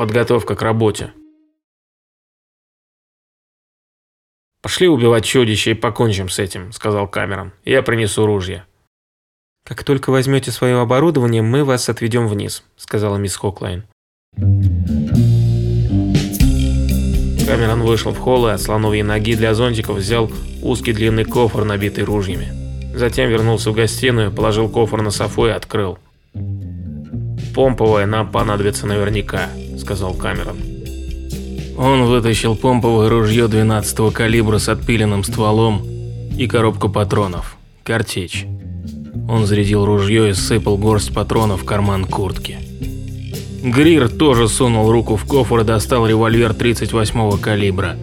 Подготовка к работе. «Пошли убивать чудище и покончим с этим», – сказал Камерон. «Я принесу ружья». «Как только возьмете свое оборудование, мы вас отведем вниз», – сказала мисс Хоклайн. Камерон вышел в холл и от слоновьей ноги для зонтиков взял узкий длинный кофр, набитый ружьями. Затем вернулся в гостиную, положил кофр на софу и открыл. «Помповая нам понадобится наверняка», – сказал Камерон. Он вытащил помповое ружье 12-го калибра с отпиленным стволом и коробку патронов. Картечь. Он зарядил ружье и сыпал горсть патронов в карман куртки. Грир тоже сунул руку в кофр и достал револьвер 38-го калибра.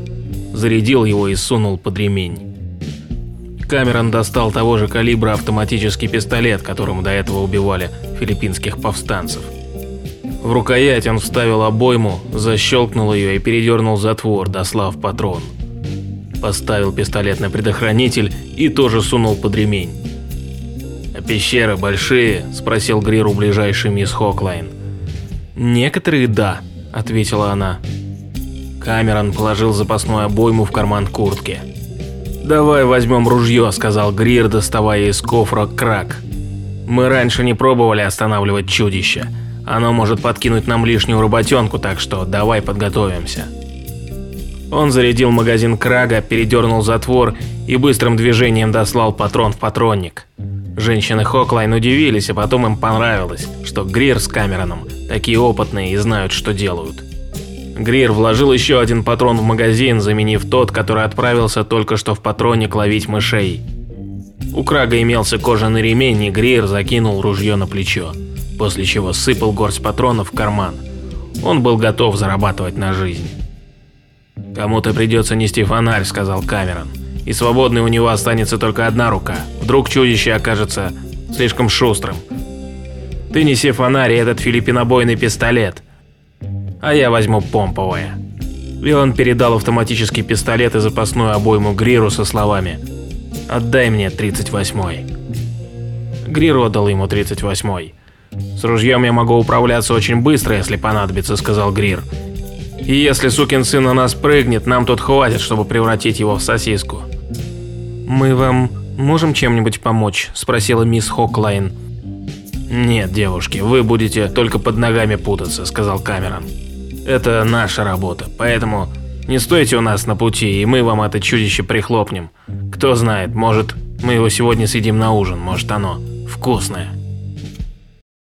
Зарядил его и сунул под ремень. Камерон достал того же калибра автоматический пистолет, которым до этого убивали филиппинских повстанцев. В рукоять он вставил обойму, защелкнул ее и передернул затвор, дослав патрон. Поставил пистолет на предохранитель и тоже сунул под ремень. «А пещеры большие?» – спросил Грир у ближайшей мисс Хоклайн. «Некоторые – да», – ответила она. Камерон положил запасную обойму в карман куртки. «Давай возьмем ружье», – сказал Грир, доставая из кофра крак. «Мы раньше не пробовали останавливать чудище. Оно может подкинуть нам лишнюю работенку, так что давай подготовимся. Он зарядил магазин Крага, передернул затвор и быстрым движением дослал патрон в патронник. Женщины Хоклайн удивились, а потом им понравилось, что Грир с Камероном такие опытные и знают, что делают. Грир вложил еще один патрон в магазин, заменив тот, который отправился только что в патронник ловить мышей. У Крага имелся кожаный ремень, и Грир закинул ружье на плечо после чего сыпал горсть патронов в карман. Он был готов зарабатывать на жизнь. «Кому-то придется нести фонарь», — сказал Камерон. «И свободной у него останется только одна рука. Вдруг чудище окажется слишком шустрым. Ты неси фонарь и этот филиппинобойный пистолет, а я возьму помповое». И передал автоматический пистолет и запасную обойму Гриру со словами «Отдай мне 38-й». Грир отдал ему 38-й. «С ружьем я могу управляться очень быстро, если понадобится», — сказал Грир. «И если сукин сын на нас прыгнет, нам тут хватит, чтобы превратить его в сосиску». «Мы вам можем чем-нибудь помочь?» – спросила мисс Хоклайн. «Нет, девушки, вы будете только под ногами путаться», – сказал Камерон. «Это наша работа, поэтому не стойте у нас на пути, и мы вам это чудище прихлопнем. Кто знает, может, мы его сегодня съедим на ужин, может оно вкусное».